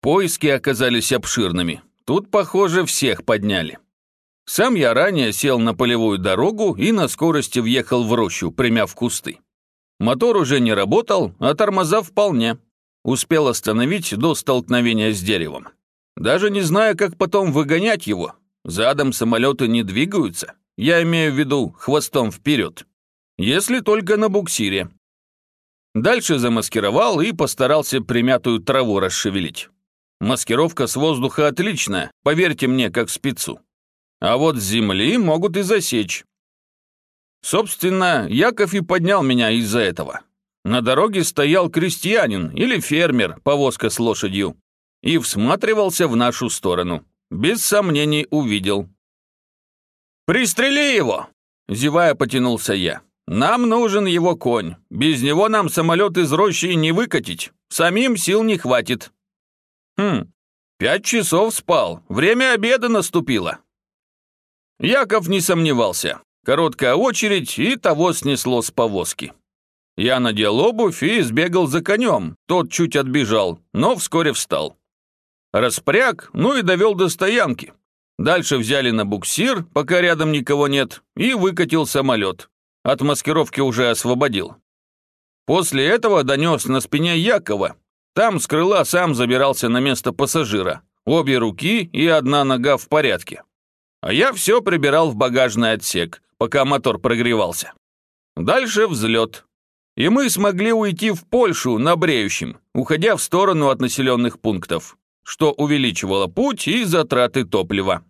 Поиски оказались обширными. Тут, похоже, всех подняли. Сам я ранее сел на полевую дорогу и на скорости въехал в рощу, примяв кусты. Мотор уже не работал, а тормоза вполне. Успел остановить до столкновения с деревом. Даже не знаю, как потом выгонять его. Задом самолеты не двигаются. Я имею в виду хвостом вперед. Если только на буксире. Дальше замаскировал и постарался примятую траву расшевелить. Маскировка с воздуха отличная, поверьте мне, как спецу. А вот с земли могут и засечь. Собственно, Яков и поднял меня из-за этого. На дороге стоял крестьянин или фермер, повозка с лошадью, и всматривался в нашу сторону. Без сомнений увидел. «Пристрели его!» – зевая потянулся я. «Нам нужен его конь. Без него нам самолет из рощи не выкатить. Самим сил не хватит». «Хм, пять часов спал. Время обеда наступило». Яков не сомневался. Короткая очередь, и того снесло с повозки. Я надел обувь и сбегал за конем. Тот чуть отбежал, но вскоре встал. Распряг, ну и довел до стоянки. Дальше взяли на буксир, пока рядом никого нет, и выкатил самолет. От маскировки уже освободил. После этого донес на спине Якова. Там с крыла сам забирался на место пассажира. Обе руки и одна нога в порядке. А я все прибирал в багажный отсек, пока мотор прогревался. Дальше взлет. И мы смогли уйти в Польшу на бреющем, уходя в сторону от населенных пунктов, что увеличивало путь и затраты топлива.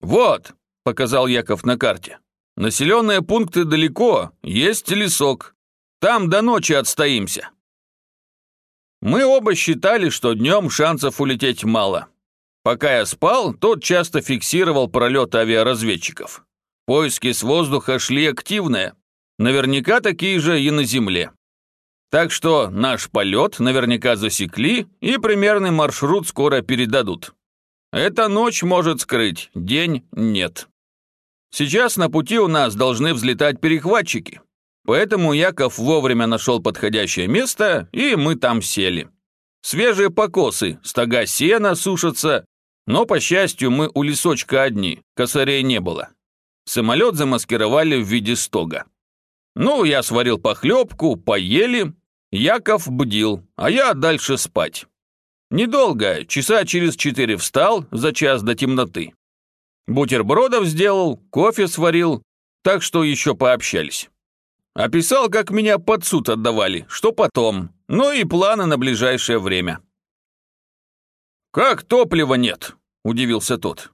«Вот», — показал Яков на карте, — «населенные пункты далеко, есть лесок. Там до ночи отстоимся». Мы оба считали, что днем шансов улететь мало. Пока я спал, тот часто фиксировал пролет авиаразведчиков. Поиски с воздуха шли активные. Наверняка такие же и на земле. Так что наш полет наверняка засекли и примерный маршрут скоро передадут. Эта ночь может скрыть, день нет. Сейчас на пути у нас должны взлетать перехватчики. Поэтому Яков вовремя нашел подходящее место, и мы там сели. Свежие покосы, стога сена сушатся, но, по счастью, мы у лесочка одни, косарей не было. Самолет замаскировали в виде стога. Ну, я сварил похлебку, поели. Яков бдил, а я дальше спать. Недолго, часа через четыре встал, за час до темноты. Бутербродов сделал, кофе сварил, так что еще пообщались. Описал, как меня под суд отдавали, что потом, ну и планы на ближайшее время. «Как топлива нет?» – удивился тот.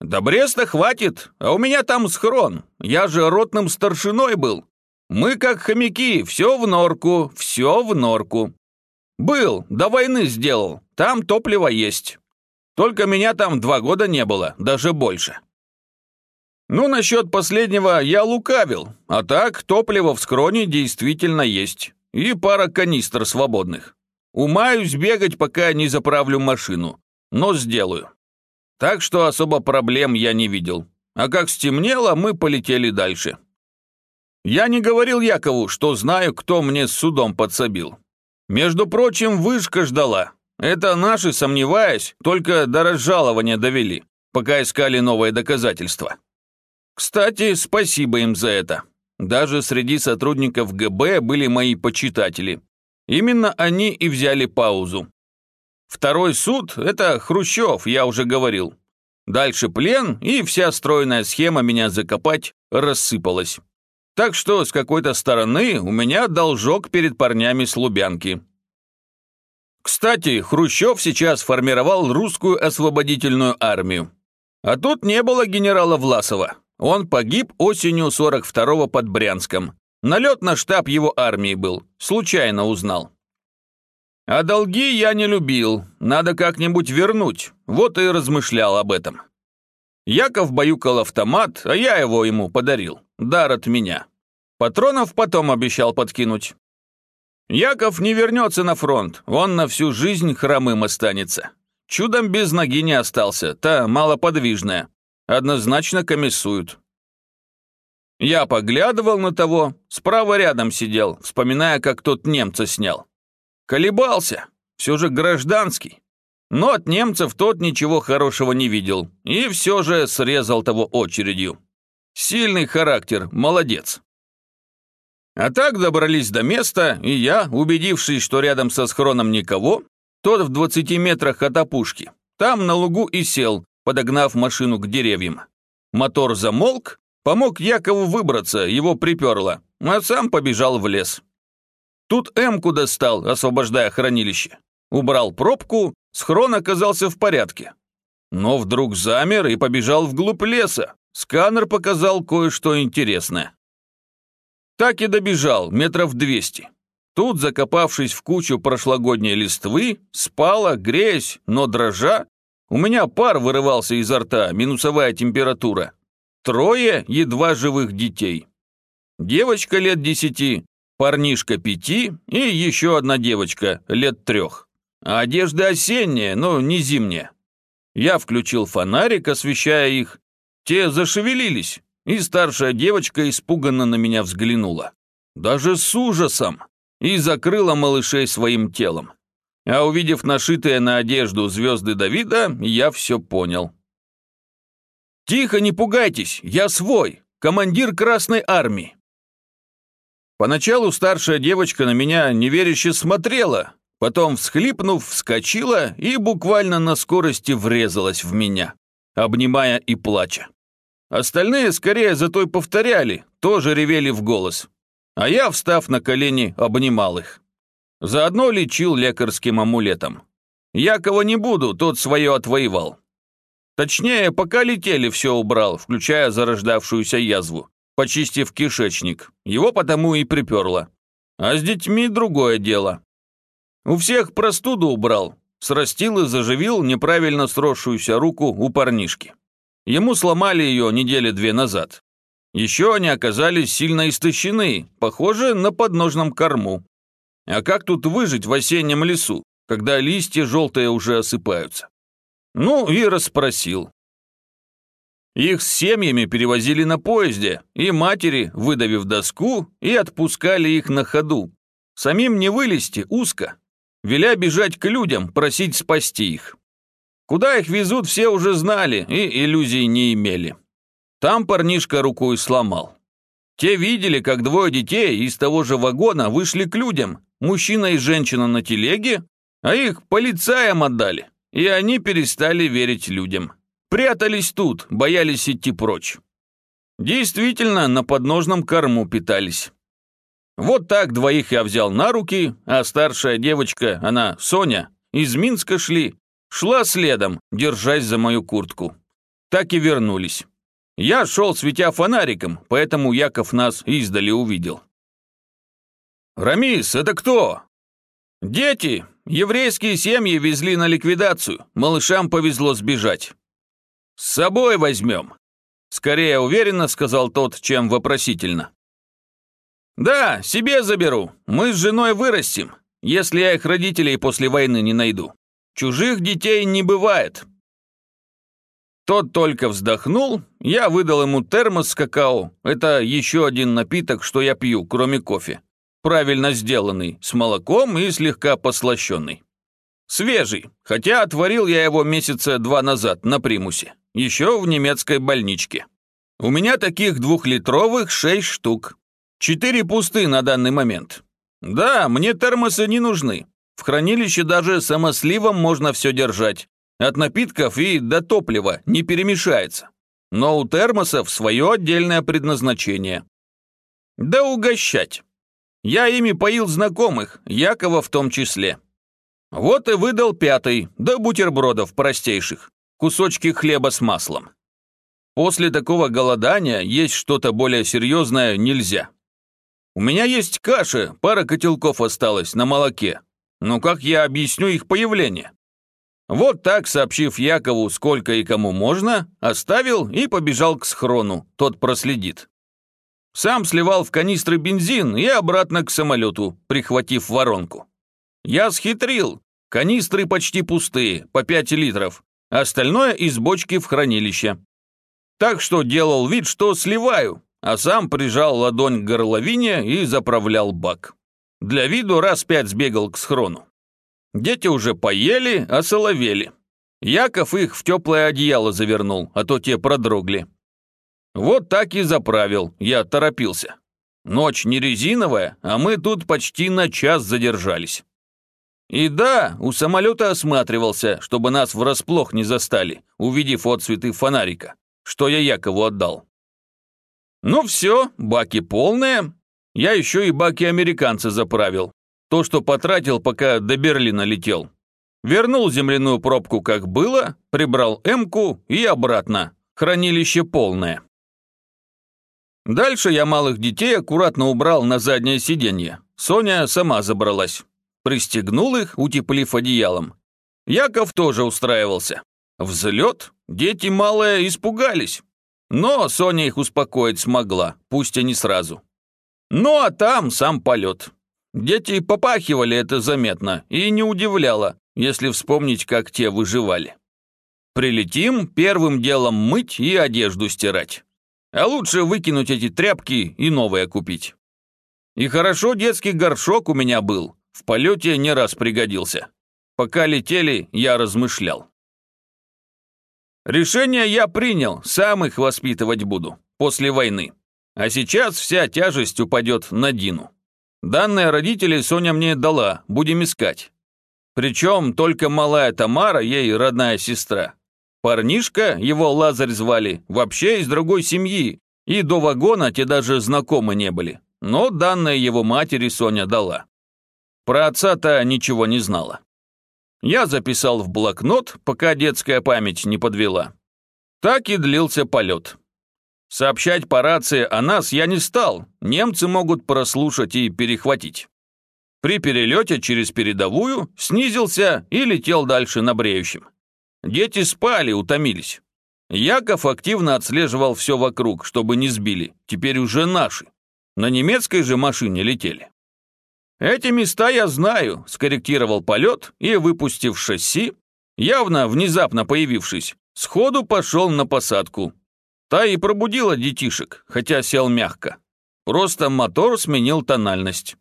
«Да Бреста хватит, а у меня там схрон. Я же ротным старшиной был. Мы как хомяки, все в норку, все в норку. Был, до войны сделал, там топливо есть. Только меня там два года не было, даже больше. Ну, насчет последнего я лукавил, а так топливо в скроне действительно есть. И пара канистр свободных. Умаюсь бегать, пока не заправлю машину, но сделаю. Так что особо проблем я не видел. А как стемнело, мы полетели дальше. Я не говорил Якову, что знаю, кто мне с судом подсобил. Между прочим, вышка ждала. Это наши, сомневаясь, только до разжалования довели, пока искали новые доказательства. Кстати, спасибо им за это. Даже среди сотрудников ГБ были мои почитатели. Именно они и взяли паузу. Второй суд – это Хрущев, я уже говорил. Дальше плен, и вся стройная схема меня закопать рассыпалась. Так что с какой-то стороны у меня должок перед парнями с Лубянки. Кстати, Хрущев сейчас формировал русскую освободительную армию. А тут не было генерала Власова. Он погиб осенью 42-го под Брянском. Налет на штаб его армии был. Случайно узнал. А долги я не любил, надо как-нибудь вернуть, вот и размышлял об этом. Яков баюкал автомат, а я его ему подарил, дар от меня. Патронов потом обещал подкинуть. Яков не вернется на фронт, он на всю жизнь хромым останется. Чудом без ноги не остался, та малоподвижная. Однозначно комиссуют. Я поглядывал на того, справа рядом сидел, вспоминая, как тот немца снял. Колебался. все же гражданский. Но от немцев тот ничего хорошего не видел и все же срезал того очередью. Сильный характер, молодец. А так добрались до места, и я, убедившись, что рядом со схроном никого, тот в 20 метрах от опушки, там на лугу и сел, подогнав машину к деревьям. Мотор замолк, помог Якову выбраться, его приперло, а сам побежал в лес. Тут Эмку достал, освобождая хранилище. Убрал пробку, схрон оказался в порядке. Но вдруг замер и побежал вглубь леса. Сканер показал кое-что интересное. Так и добежал, метров двести. Тут, закопавшись в кучу прошлогодней листвы, спала, греясь, но дрожа, у меня пар вырывался изо рта, минусовая температура. Трое едва живых детей. Девочка лет десяти, парнишка пяти и еще одна девочка лет трех. Одежда осенняя, но не зимняя. Я включил фонарик, освещая их. Те зашевелились, и старшая девочка испуганно на меня взглянула. Даже с ужасом. И закрыла малышей своим телом. А увидев нашитые на одежду звезды Давида, я все понял. «Тихо, не пугайтесь, я свой, командир Красной Армии». Поначалу старшая девочка на меня неверяще смотрела, потом, всхлипнув, вскочила и буквально на скорости врезалась в меня, обнимая и плача. Остальные скорее за той повторяли, тоже ревели в голос. А я, встав на колени, обнимал их. Заодно лечил лекарским амулетом. Я кого не буду, тот свое отвоевал. Точнее, пока летели, все убрал, включая зарождавшуюся язву, почистив кишечник. Его потому и приперло. А с детьми другое дело. У всех простуду убрал, срастил и заживил неправильно сросшуюся руку у парнишки. Ему сломали ее недели две назад. Еще они оказались сильно истощены, похоже на подножном корму. А как тут выжить в осеннем лесу, когда листья желтые уже осыпаются? Ну и расспросил. Их с семьями перевозили на поезде, и матери, выдавив доску, и отпускали их на ходу. Самим не вылезти, узко. Веля бежать к людям, просить спасти их. Куда их везут, все уже знали и иллюзий не имели. Там парнишка рукой сломал. Те видели, как двое детей из того же вагона вышли к людям, мужчина и женщина на телеге, а их полицаям отдали, и они перестали верить людям. Прятались тут, боялись идти прочь. Действительно, на подножном корму питались. Вот так двоих я взял на руки, а старшая девочка, она, Соня, из Минска шли, шла следом, держась за мою куртку. Так и вернулись. Я шел, светя фонариком, поэтому Яков нас издали увидел. «Рамис, это кто?» «Дети. Еврейские семьи везли на ликвидацию. Малышам повезло сбежать». «С собой возьмем», — скорее уверенно сказал тот, чем вопросительно. «Да, себе заберу. Мы с женой вырастим, если я их родителей после войны не найду. Чужих детей не бывает». Тот только вздохнул, я выдал ему термос с какао. Это еще один напиток, что я пью, кроме кофе правильно сделанный, с молоком и слегка послащенный. Свежий, хотя отварил я его месяца два назад на примусе, еще в немецкой больничке. У меня таких двухлитровых шесть штук. Четыре пусты на данный момент. Да, мне термосы не нужны. В хранилище даже самосливом можно все держать. От напитков и до топлива не перемешается. Но у термосов свое отдельное предназначение. Да угощать. Я ими поил знакомых, Якова в том числе. Вот и выдал пятый, да бутербродов простейших, кусочки хлеба с маслом. После такого голодания есть что-то более серьезное нельзя. У меня есть каша, пара котелков осталось на молоке. Но как я объясню их появление? Вот так, сообщив Якову, сколько и кому можно, оставил и побежал к схрону, тот проследит. Сам сливал в канистры бензин и обратно к самолету, прихватив воронку. Я схитрил. Канистры почти пустые, по 5 литров. Остальное из бочки в хранилище. Так что делал вид, что сливаю, а сам прижал ладонь к горловине и заправлял бак. Для виду раз пять сбегал к схрону. Дети уже поели, осоловели. Яков их в теплое одеяло завернул, а то те продрогли. Вот так и заправил, я торопился. Ночь не резиновая, а мы тут почти на час задержались. И да, у самолета осматривался, чтобы нас врасплох не застали, увидев отцветы фонарика, что я Якову отдал. Ну все, баки полные. Я еще и баки американца заправил. То, что потратил, пока до Берлина летел. Вернул земляную пробку, как было, прибрал эмку и обратно. Хранилище полное. Дальше я малых детей аккуратно убрал на заднее сиденье. Соня сама забралась. Пристегнул их, утеплив одеялом. Яков тоже устраивался. Взлет, дети малые испугались. Но Соня их успокоить смогла, пусть и не сразу. Ну а там сам полет. Дети попахивали это заметно и не удивляло, если вспомнить, как те выживали. Прилетим, первым делом мыть и одежду стирать. А лучше выкинуть эти тряпки и новые купить. И хорошо детский горшок у меня был, в полете не раз пригодился. Пока летели, я размышлял. Решение я принял, сам их воспитывать буду, после войны. А сейчас вся тяжесть упадет на Дину. Данные родителей Соня мне дала, будем искать. Причем только малая Тамара, ей родная сестра. Парнишка, его Лазарь звали, вообще из другой семьи, и до вагона те даже знакомы не были. Но данные его матери Соня дала. Про отца-то ничего не знала. Я записал в блокнот, пока детская память не подвела. Так и длился полет. Сообщать по рации о нас я не стал, немцы могут прослушать и перехватить. При перелете через передовую снизился и летел дальше на бреющем. Дети спали, утомились. Яков активно отслеживал все вокруг, чтобы не сбили, теперь уже наши. На немецкой же машине летели. «Эти места я знаю», — скорректировал полет и, выпустив шасси, явно внезапно появившись, сходу пошел на посадку. Та и пробудила детишек, хотя сел мягко. Просто мотор сменил тональность.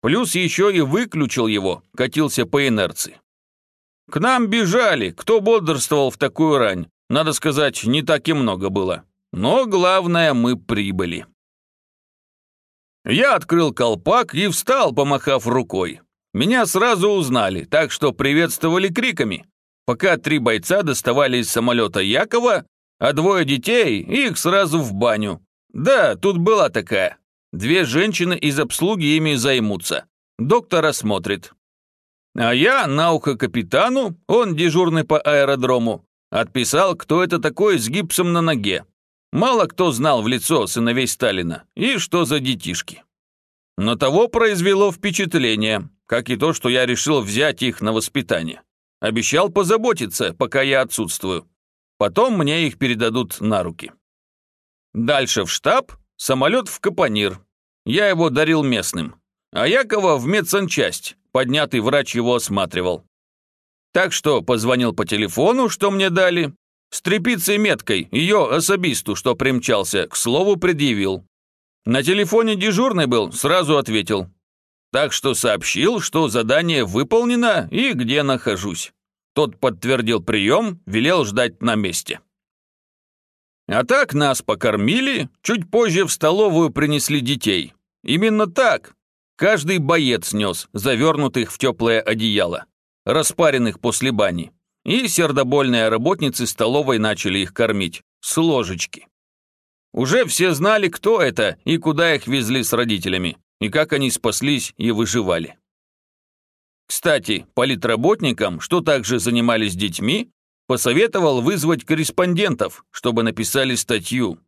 Плюс еще и выключил его, катился по инерции. К нам бежали, кто бодрствовал в такую рань. Надо сказать, не так и много было. Но главное, мы прибыли. Я открыл колпак и встал, помахав рукой. Меня сразу узнали, так что приветствовали криками. Пока три бойца доставали из самолета Якова, а двое детей, их сразу в баню. Да, тут была такая. Две женщины из обслуги ими займутся. Доктор осмотрит. А я на ухо капитану, он дежурный по аэродрому, отписал, кто это такой с гипсом на ноге. Мало кто знал в лицо сыновей Сталина и что за детишки. Но того произвело впечатление, как и то, что я решил взять их на воспитание. Обещал позаботиться, пока я отсутствую. Потом мне их передадут на руки. Дальше в штаб, самолет в Капонир. Я его дарил местным. А Якова в медсанчасть, поднятый врач его осматривал. Так что позвонил по телефону, что мне дали, с тряпицей меткой, ее особисту, что примчался, к слову предъявил. На телефоне дежурный был, сразу ответил. Так что сообщил, что задание выполнено и где нахожусь. Тот подтвердил прием, велел ждать на месте. А так нас покормили, чуть позже в столовую принесли детей. Именно так. Каждый боец нес, завернутых в теплое одеяло, распаренных после бани и сердобольные работницы столовой начали их кормить с ложечки. Уже все знали, кто это и куда их везли с родителями, и как они спаслись и выживали. Кстати, политработникам, что также занимались детьми, посоветовал вызвать корреспондентов, чтобы написали статью.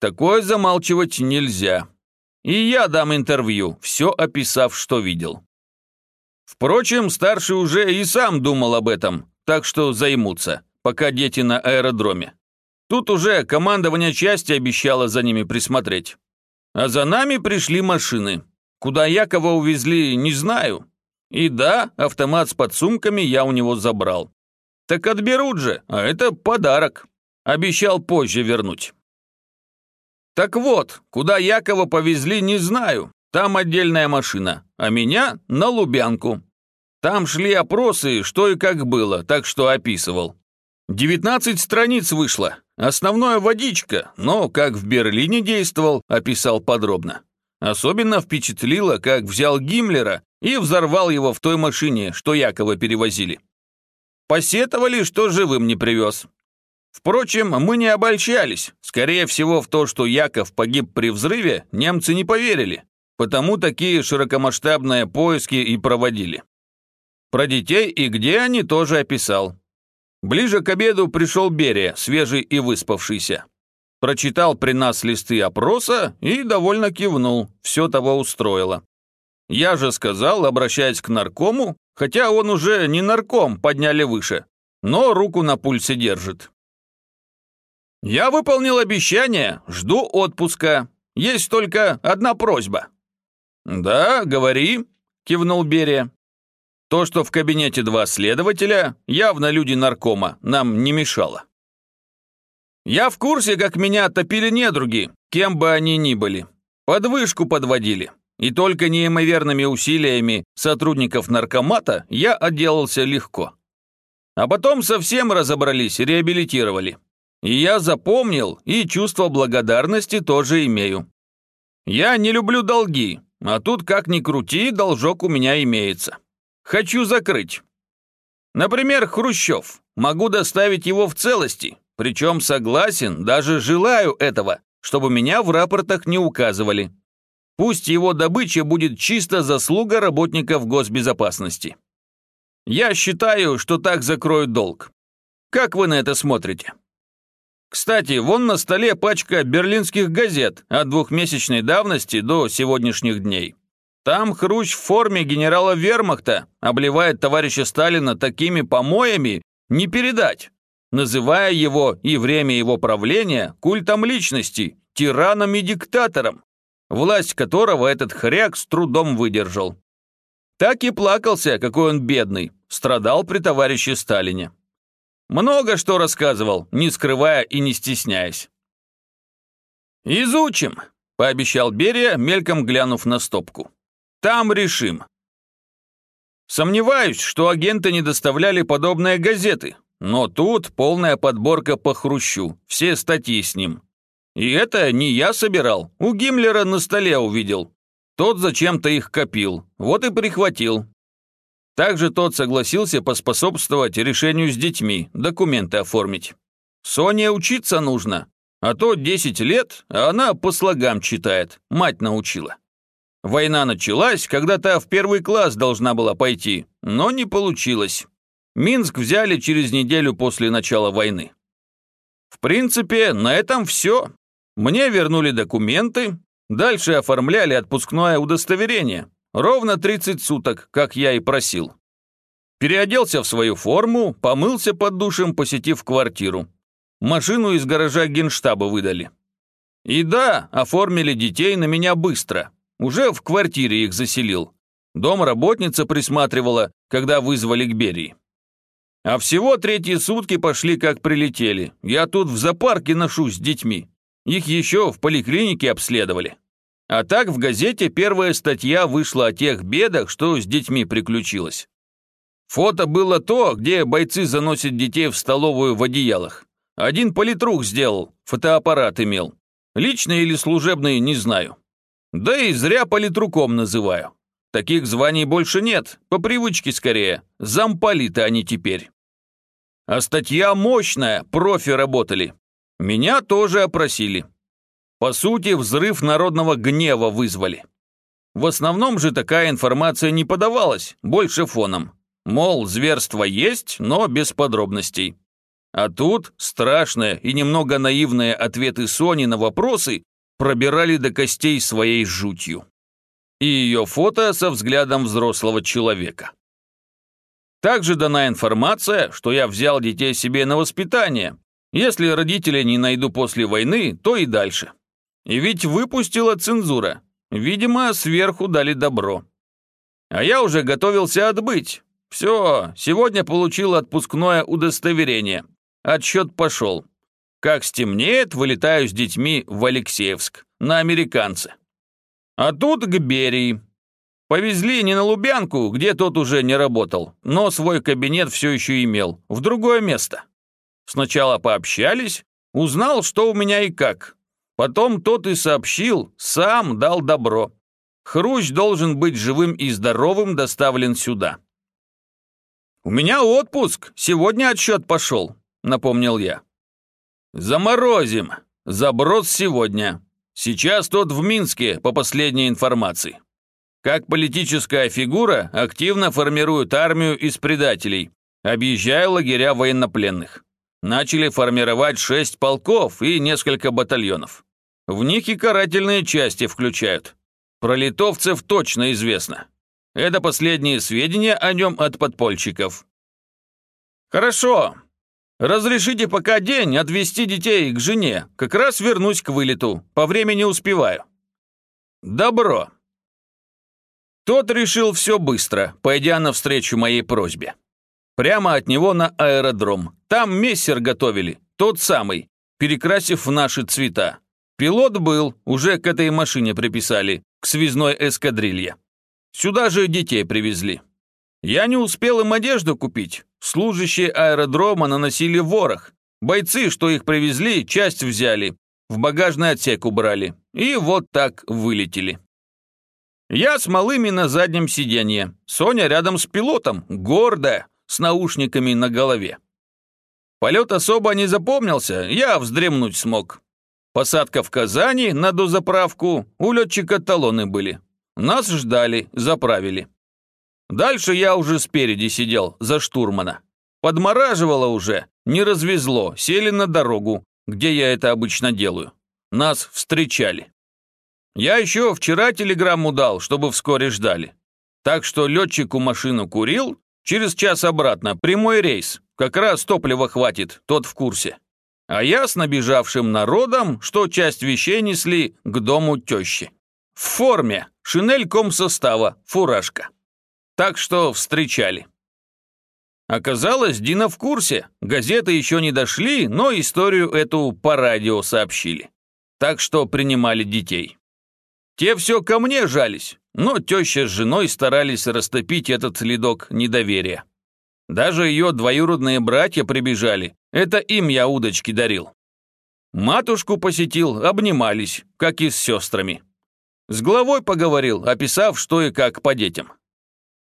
Такое замалчивать нельзя. И я дам интервью, все описав, что видел. Впрочем, старший уже и сам думал об этом, так что займутся, пока дети на аэродроме. Тут уже командование части обещало за ними присмотреть. А за нами пришли машины. Куда Якова увезли, не знаю. И да, автомат с подсумками я у него забрал. Так отберут же, а это подарок. Обещал позже вернуть. Так вот, куда Якова повезли, не знаю. Там отдельная машина, а меня на Лубянку. Там шли опросы, что и как было, так что описывал. 19 страниц вышло. Основное водичка, но как в Берлине действовал, описал подробно. Особенно впечатлило, как взял Гиммлера и взорвал его в той машине, что якобы перевозили. Посетовали, что живым не привез. Впрочем, мы не обольщались. Скорее всего, в то, что Яков погиб при взрыве, немцы не поверили. Потому такие широкомасштабные поиски и проводили. Про детей и где они тоже описал. Ближе к обеду пришел Берия, свежий и выспавшийся. Прочитал при нас листы опроса и довольно кивнул, все того устроило. Я же сказал, обращаясь к наркому, хотя он уже не нарком, подняли выше, но руку на пульсе держит. «Я выполнил обещание, жду отпуска. Есть только одна просьба». «Да, говори», — кивнул Берия. «То, что в кабинете два следователя, явно люди наркома, нам не мешало». «Я в курсе, как меня топили недруги, кем бы они ни были. Подвышку подводили. И только неимоверными усилиями сотрудников наркомата я отделался легко. А потом совсем разобрались, реабилитировали. И я запомнил, и чувство благодарности тоже имею. Я не люблю долги, а тут как ни крути, должок у меня имеется. Хочу закрыть. Например, Хрущев. Могу доставить его в целости, причем согласен, даже желаю этого, чтобы меня в рапортах не указывали. Пусть его добыча будет чисто заслуга работников госбезопасности. Я считаю, что так закроют долг. Как вы на это смотрите? Кстати, вон на столе пачка берлинских газет от двухмесячной давности до сегодняшних дней. Там Хрущ в форме генерала вермахта обливает товарища Сталина такими помоями не передать, называя его и время его правления культом личности, тираном и диктатором власть которого этот хряк с трудом выдержал. Так и плакался, какой он бедный, страдал при товарище Сталине. Много что рассказывал, не скрывая и не стесняясь. «Изучим», — пообещал Берия, мельком глянув на стопку. «Там решим». Сомневаюсь, что агенты не доставляли подобные газеты, но тут полная подборка по Хрущу, все статьи с ним. И это не я собирал, у Гиммлера на столе увидел. Тот зачем-то их копил, вот и прихватил. Также тот согласился поспособствовать решению с детьми, документы оформить. Соне учиться нужно, а то 10 лет, а она по слогам читает, мать научила. Война началась, когда та в первый класс должна была пойти, но не получилось. Минск взяли через неделю после начала войны. В принципе, на этом все. Мне вернули документы, дальше оформляли отпускное удостоверение. Ровно 30 суток, как я и просил. Переоделся в свою форму, помылся под душем, посетив квартиру. Машину из гаража генштаба выдали. И да, оформили детей на меня быстро. Уже в квартире их заселил. Дом работница присматривала, когда вызвали к Берии. А всего третьи сутки пошли, как прилетели. Я тут в зоопарке ношусь с детьми. Их еще в поликлинике обследовали. А так в газете первая статья вышла о тех бедах, что с детьми приключилось. Фото было то, где бойцы заносят детей в столовую в одеялах. Один политрук сделал, фотоаппарат имел. Личный или служебный, не знаю. Да и зря политруком называю. Таких званий больше нет, по привычке скорее. Замполиты они теперь. А статья мощная, профи работали. Меня тоже опросили. По сути, взрыв народного гнева вызвали. В основном же такая информация не подавалась, больше фоном. Мол, зверство есть, но без подробностей. А тут страшные и немного наивные ответы Сони на вопросы пробирали до костей своей жутью. И ее фото со взглядом взрослого человека. Также дана информация, что я взял детей себе на воспитание, если родителей не найду после войны, то и дальше. И ведь выпустила цензура. Видимо, сверху дали добро. А я уже готовился отбыть. Все, сегодня получил отпускное удостоверение. Отсчет пошел. Как стемнеет, вылетаю с детьми в Алексеевск, на американцы. А тут к Берии. Повезли не на Лубянку, где тот уже не работал, но свой кабинет все еще имел, в другое место. Сначала пообщались, узнал, что у меня и как. Потом тот и сообщил, сам дал добро. Хрущ должен быть живым и здоровым доставлен сюда. «У меня отпуск, сегодня отсчет пошел», — напомнил я. «Заморозим. Заброс сегодня. Сейчас тот в Минске, по последней информации. Как политическая фигура активно формирует армию из предателей, объезжая лагеря военнопленных. Начали формировать шесть полков и несколько батальонов. В них и карательные части включают. Про литовцев точно известно. Это последние сведения о нем от подпольщиков. Хорошо. Разрешите пока день отвезти детей к жене. Как раз вернусь к вылету. По времени успеваю. Добро. Тот решил все быстро, пойдя навстречу моей просьбе. Прямо от него на аэродром. Там мессер готовили, тот самый, перекрасив в наши цвета. Пилот был, уже к этой машине приписали, к связной эскадрилье. Сюда же детей привезли. Я не успел им одежду купить. Служащие аэродрома наносили ворох. Бойцы, что их привезли, часть взяли, в багажный отсек убрали. И вот так вылетели. Я с малыми на заднем сиденье, Соня рядом с пилотом, гордая, с наушниками на голове. Полет особо не запомнился, я вздремнуть смог. Посадка в Казани на дозаправку, у летчика талоны были. Нас ждали, заправили. Дальше я уже спереди сидел, за штурмана. Подмораживало уже, не развезло, сели на дорогу, где я это обычно делаю. Нас встречали. Я еще вчера телеграмму дал, чтобы вскоре ждали. Так что летчику машину курил, через час обратно, прямой рейс. Как раз топлива хватит, тот в курсе. А я с набежавшим народом, что часть вещей несли к дому тещи. В форме, шинель комсостава, фуражка. Так что встречали. Оказалось, Дина в курсе. Газеты еще не дошли, но историю эту по радио сообщили. Так что принимали детей. Те все ко мне жались, но теща с женой старались растопить этот следок недоверия. Даже ее двоюродные братья прибежали, это им я удочки дарил. Матушку посетил, обнимались, как и с сестрами. С главой поговорил, описав, что и как по детям.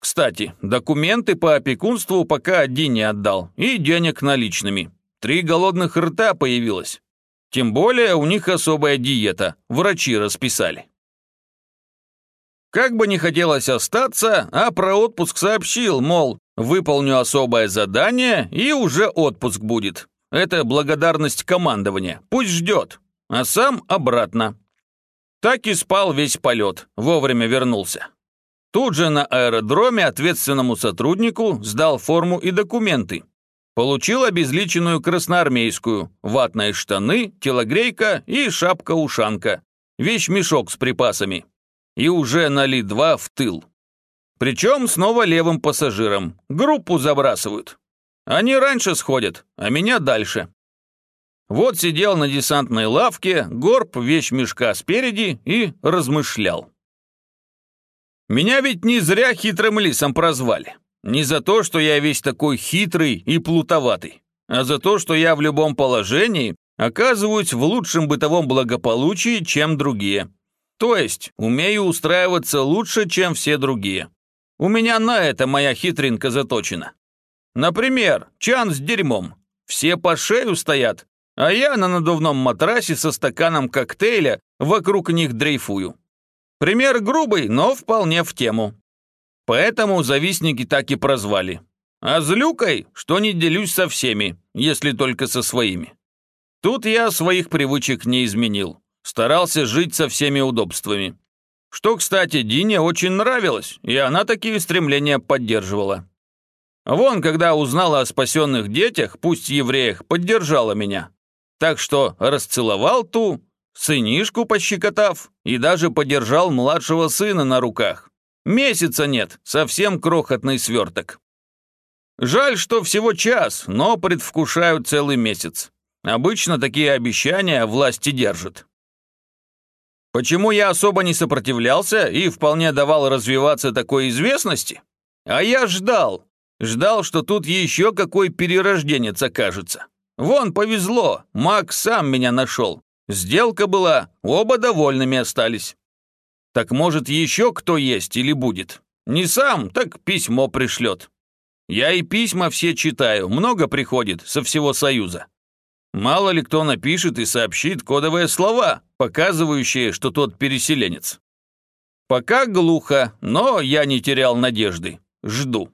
Кстати, документы по опекунству пока один не отдал, и денег наличными. Три голодных рта появилось. Тем более у них особая диета, врачи расписали. Как бы не хотелось остаться, а про отпуск сообщил, мол, выполню особое задание и уже отпуск будет. Это благодарность командования, пусть ждет, а сам обратно. Так и спал весь полет, вовремя вернулся. Тут же на аэродроме ответственному сотруднику сдал форму и документы. Получил обезличенную красноармейскую, ватные штаны, телогрейка и шапка-ушанка, вещь-мешок с припасами и уже на Ли-2 в тыл. Причем снова левым пассажиром. Группу забрасывают. Они раньше сходят, а меня дальше. Вот сидел на десантной лавке, горб вещь мешка спереди и размышлял. Меня ведь не зря хитрым лисом прозвали. Не за то, что я весь такой хитрый и плутоватый, а за то, что я в любом положении оказываюсь в лучшем бытовом благополучии, чем другие. То есть, умею устраиваться лучше, чем все другие. У меня на это моя хитринка заточена. Например, чан с дерьмом. Все по шею стоят, а я на надувном матрасе со стаканом коктейля вокруг них дрейфую. Пример грубый, но вполне в тему. Поэтому завистники так и прозвали. А злюкой, что не делюсь со всеми, если только со своими. Тут я своих привычек не изменил. Старался жить со всеми удобствами. Что, кстати, Дине очень нравилось, и она такие стремления поддерживала. Вон, когда узнала о спасенных детях, пусть евреях, поддержала меня. Так что расцеловал ту, сынишку пощекотав, и даже подержал младшего сына на руках. Месяца нет, совсем крохотный сверток. Жаль, что всего час, но предвкушаю целый месяц. Обычно такие обещания власти держат. Почему я особо не сопротивлялся и вполне давал развиваться такой известности? А я ждал. Ждал, что тут еще какой перерожденец окажется. Вон, повезло, Мак сам меня нашел. Сделка была, оба довольными остались. Так может, еще кто есть или будет? Не сам, так письмо пришлет. Я и письма все читаю, много приходит со всего Союза. Мало ли кто напишет и сообщит кодовые слова, показывающие, что тот переселенец. Пока глухо, но я не терял надежды. Жду.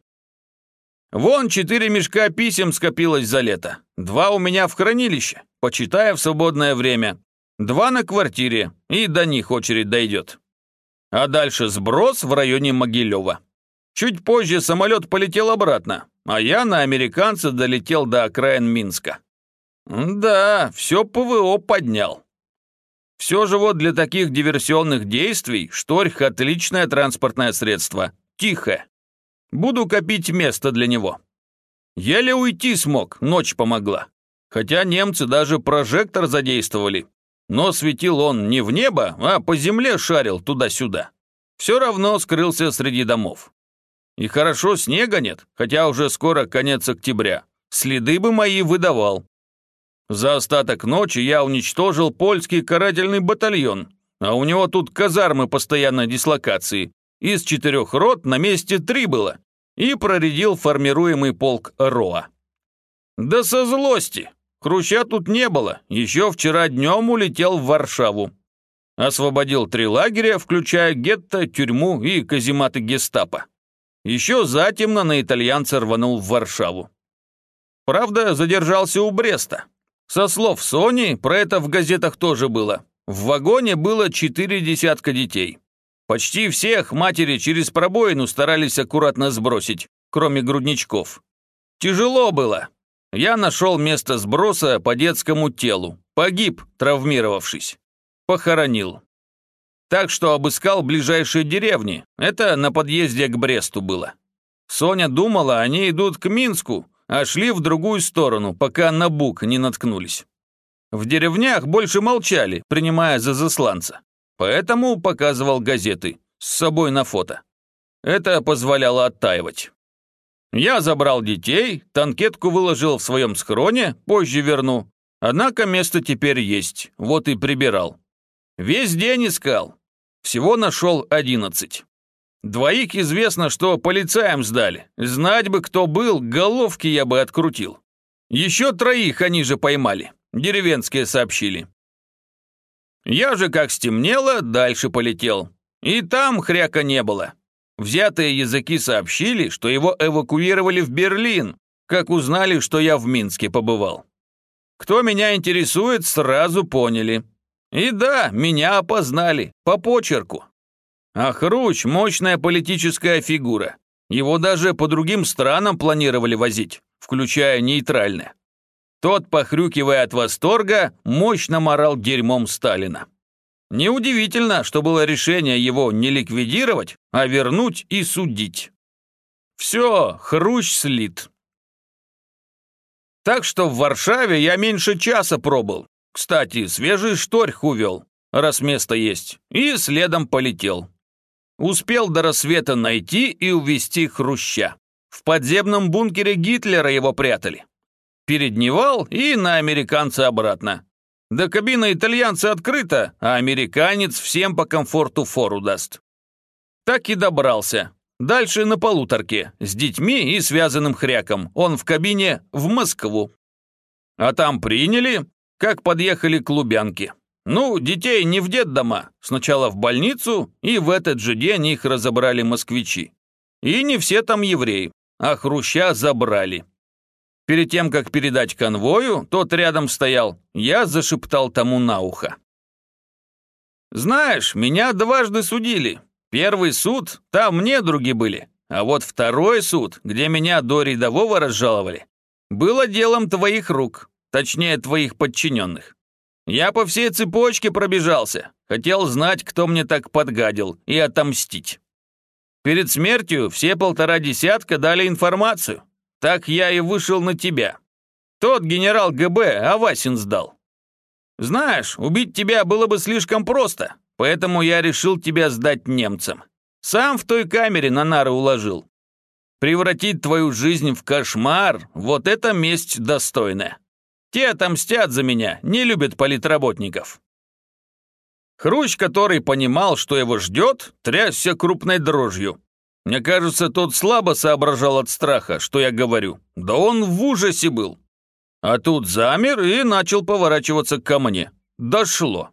Вон четыре мешка писем скопилось за лето. Два у меня в хранилище, почитая в свободное время. Два на квартире, и до них очередь дойдет. А дальше сброс в районе Могилева. Чуть позже самолет полетел обратно, а я на американца долетел до окраин Минска. Да, все ПВО поднял. Все же вот для таких диверсионных действий Шторх – отличное транспортное средство. Тихое. Буду копить место для него. Еле уйти смог, ночь помогла. Хотя немцы даже прожектор задействовали. Но светил он не в небо, а по земле шарил туда-сюда. Все равно скрылся среди домов. И хорошо снега нет, хотя уже скоро конец октября. Следы бы мои выдавал. За остаток ночи я уничтожил польский карательный батальон, а у него тут казармы постоянной дислокации. Из четырех рот на месте три было. И проредил формируемый полк РОА. Да со злости! Хруща тут не было, еще вчера днем улетел в Варшаву. Освободил три лагеря, включая гетто, тюрьму и казематы гестапо. Еще затемно на итальянца рванул в Варшаву. Правда, задержался у Бреста. Со слов Сони, про это в газетах тоже было. В вагоне было четыре десятка детей. Почти всех матери через пробоину старались аккуратно сбросить, кроме грудничков. Тяжело было. Я нашел место сброса по детскому телу. Погиб, травмировавшись. Похоронил. Так что обыскал ближайшие деревни. Это на подъезде к Бресту было. Соня думала, они идут к Минску, а шли в другую сторону, пока на бук не наткнулись. В деревнях больше молчали, принимая за засланца. Поэтому показывал газеты, с собой на фото. Это позволяло оттаивать. Я забрал детей, танкетку выложил в своем схроне, позже верну. Однако место теперь есть, вот и прибирал. Весь день искал. Всего нашел одиннадцать. Двоих известно, что полицаям сдали. Знать бы, кто был, головки я бы открутил. Еще троих они же поймали. Деревенские сообщили. Я же, как стемнело, дальше полетел. И там хряка не было. Взятые языки сообщили, что его эвакуировали в Берлин, как узнали, что я в Минске побывал. Кто меня интересует, сразу поняли. И да, меня опознали, по почерку. А Хрущ – мощная политическая фигура. Его даже по другим странам планировали возить, включая нейтральное. Тот, похрюкивая от восторга, мощно морал дерьмом Сталина. Неудивительно, что было решение его не ликвидировать, а вернуть и судить. Все, Хрущ слит. Так что в Варшаве я меньше часа пробыл. Кстати, свежий шторх увел, раз место есть, и следом полетел. Успел до рассвета найти и увезти Хруща. В подземном бункере Гитлера его прятали. Передневал и на американца обратно. До кабины итальянца открыта, а американец всем по комфорту фору даст. Так и добрался. Дальше на полуторке, с детьми и связанным хряком. Он в кабине в Москву. А там приняли, как подъехали к Лубянке. Ну, детей не в детдома, сначала в больницу, и в этот же день их разобрали москвичи. И не все там евреи, а Хруща забрали. Перед тем, как передать конвою, тот рядом стоял, я зашептал тому на ухо. «Знаешь, меня дважды судили. Первый суд, там мне други были, а вот второй суд, где меня до рядового разжаловали, было делом твоих рук, точнее, твоих подчиненных. Я по всей цепочке пробежался, хотел знать, кто мне так подгадил, и отомстить. Перед смертью все полтора десятка дали информацию. Так я и вышел на тебя. Тот генерал ГБ Авасин сдал. Знаешь, убить тебя было бы слишком просто. поэтому я решил тебя сдать немцам. Сам в той камере на нары уложил. Превратить твою жизнь в кошмар – вот это месть достойная. Те отомстят за меня, не любят политработников. Хрущ, который понимал, что его ждет, трясся крупной дрожью. Мне кажется, тот слабо соображал от страха, что я говорю. Да он в ужасе был. А тут замер и начал поворачиваться ко мне. Дошло.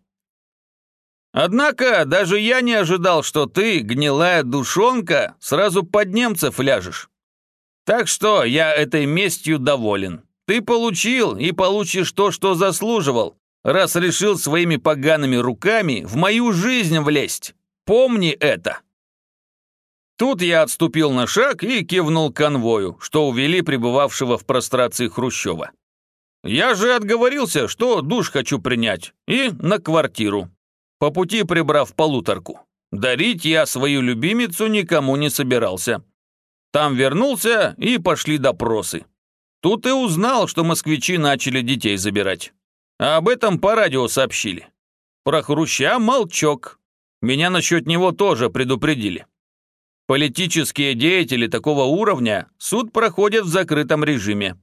Однако даже я не ожидал, что ты, гнилая душонка, сразу под немцев ляжешь. Так что я этой местью доволен. Ты получил и получишь то, что заслуживал, раз решил своими погаными руками в мою жизнь влезть. Помни это. Тут я отступил на шаг и кивнул конвою, что увели пребывавшего в прострации Хрущева. Я же отговорился, что душ хочу принять, и на квартиру. По пути прибрав полуторку. Дарить я свою любимицу никому не собирался. Там вернулся, и пошли допросы. Тут и узнал, что москвичи начали детей забирать. А об этом по радио сообщили. Про Хруща молчок. Меня насчет него тоже предупредили. Политические деятели такого уровня суд проходит в закрытом режиме.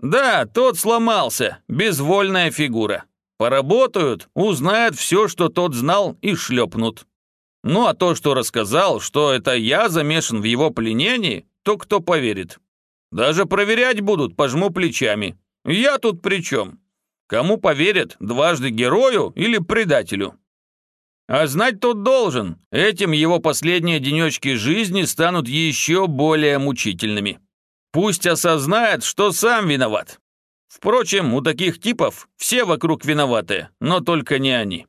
Да, тот сломался, безвольная фигура. Поработают, узнают все, что тот знал, и шлепнут. Ну а то, что рассказал, что это я замешан в его пленении, то кто поверит? Даже проверять будут, пожму плечами. Я тут при чем? Кому поверят, дважды герою или предателю? А знать тот должен, этим его последние денечки жизни станут еще более мучительными. Пусть осознает, что сам виноват. Впрочем, у таких типов все вокруг виноваты, но только не они.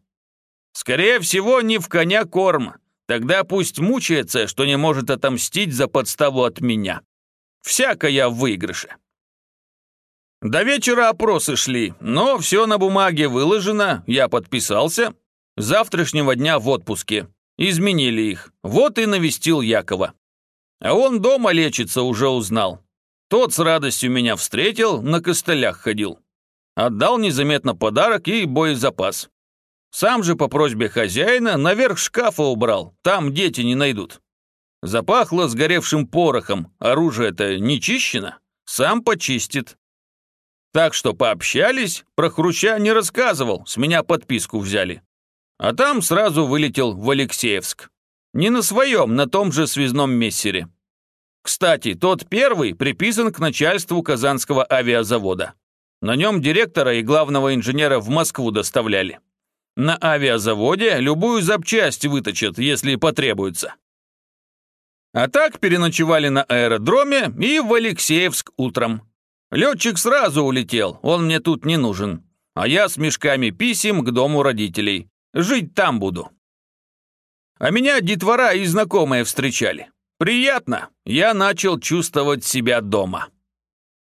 Скорее всего, не в коня корм. Тогда пусть мучается, что не может отомстить за подставу от меня. Всякое в выигрыше. До вечера опросы шли, но все на бумаге выложено, я подписался. Завтрашнего дня в отпуске. Изменили их. Вот и навестил Якова. А он дома лечится, уже узнал. Тот с радостью меня встретил, на костылях ходил. Отдал незаметно подарок и боезапас. Сам же по просьбе хозяина наверх шкафа убрал, там дети не найдут. Запахло сгоревшим порохом, оружие-то не чищено, сам почистит. Так что пообщались, про Хруща не рассказывал, с меня подписку взяли. А там сразу вылетел в Алексеевск. Не на своем, на том же связном мессере. Кстати, тот первый приписан к начальству Казанского авиазавода. На нем директора и главного инженера в Москву доставляли. На авиазаводе любую запчасть выточат, если потребуется. А так переночевали на аэродроме и в Алексеевск утром. Летчик сразу улетел, он мне тут не нужен. А я с мешками писем к дому родителей. Жить там буду. А меня детвора и знакомые встречали. Приятно, я начал чувствовать себя дома.